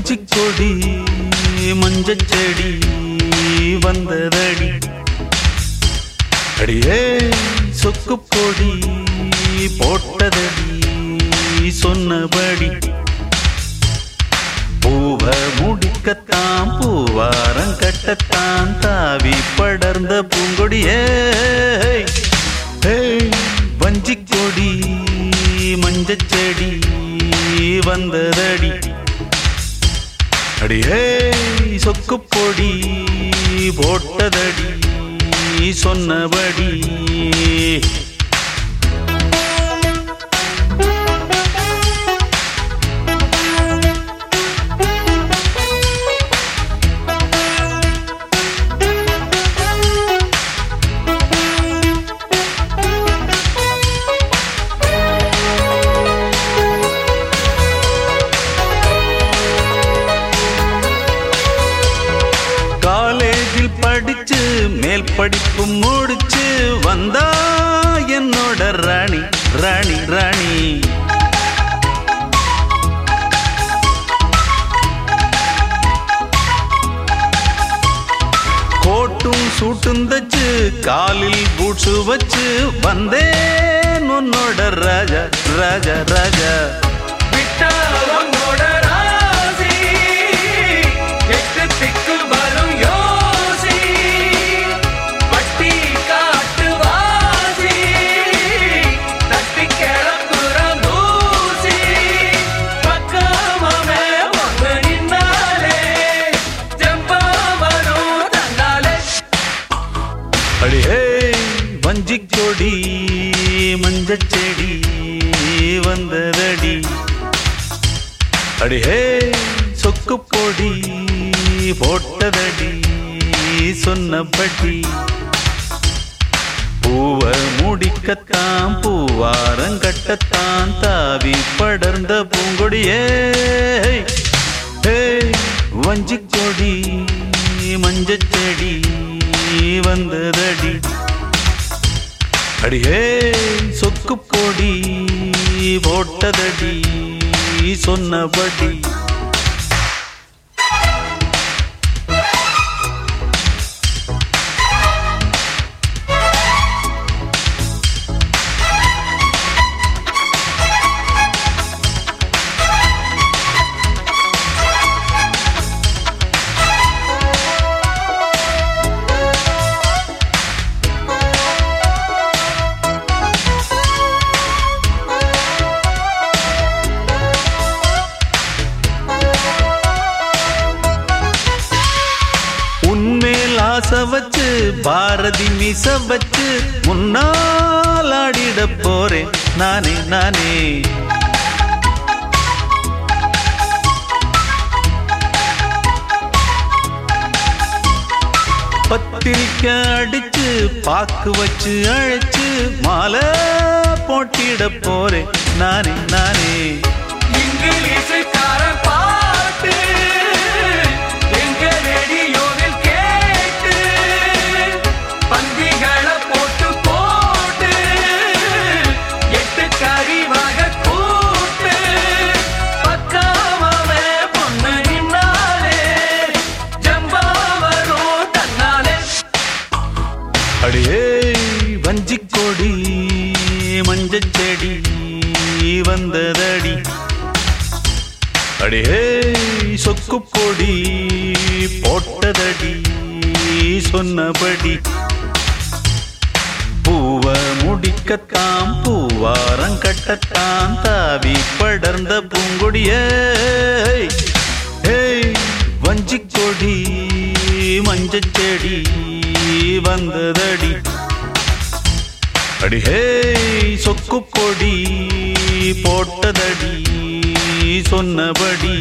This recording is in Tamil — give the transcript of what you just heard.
வஞ்சிக் கொடி மஞ்சச் செடி வந்ததடி. அடியே. சொக்கு பொடி போட்டதடி சொன்னபடி. பூவ முடிக்கத்தான் பூவாரம் கட்டத்தான் தாவி படர்ந்த பூங்கொடியே. ஏய், வஞ்சிக் கொடி மஞ்சச் செடி வந்ததடி. அடியே சொக்கு பொடி போட்டதடி சொன்னபடி. படிச்சு மேல் படிப்பு முடிச்சு வந்தா என்னோட ராணி ராணி ராணி. கோட்டும் சூட்டும் தச்சு காலில் பூட்ஸு வச்சு வந்தேன் உன்னோட ராஜா ராஜா ராஜா. விட்டா அடி வஞ்சி கொடி மஞ்சச்செடி வந்ததடி. அடியே சொக்கு பொடி போட்டதடி சொன்னபடி பூவ முடிக்கத்தான் பூவாரம் கட்டத்தான் தாவி படர்ந்த பூங்கொடியே. ஏய், மஞ்சச்செடி நீ வந்ததடி அடியே சொக்கு பொடி போட்டதடி சொன்னபடி. உன்மேல் வச்சு பாரதி மீச வச்சு முன்னால் ஆடிட போறேன். நானே நானே. பத்திரிக்கை அடிச்சு பாக்கு வச்சு அழைச்சு மாலை போட்டிட போறேன். நானே நானே. அடியே சொக்கு பொடி போட்டதடி சொன்னபடி. பூவ முடிக்கத்தான் பூவாரம் கட்டத்தான் தாவி படர்ந்த பூங்கொடியே. ஏய் வஞ்சிக் கொடி மஞ்சச் செடி வந்ததடி. அடிஹே சொக்கு பொடி சொன்னபடி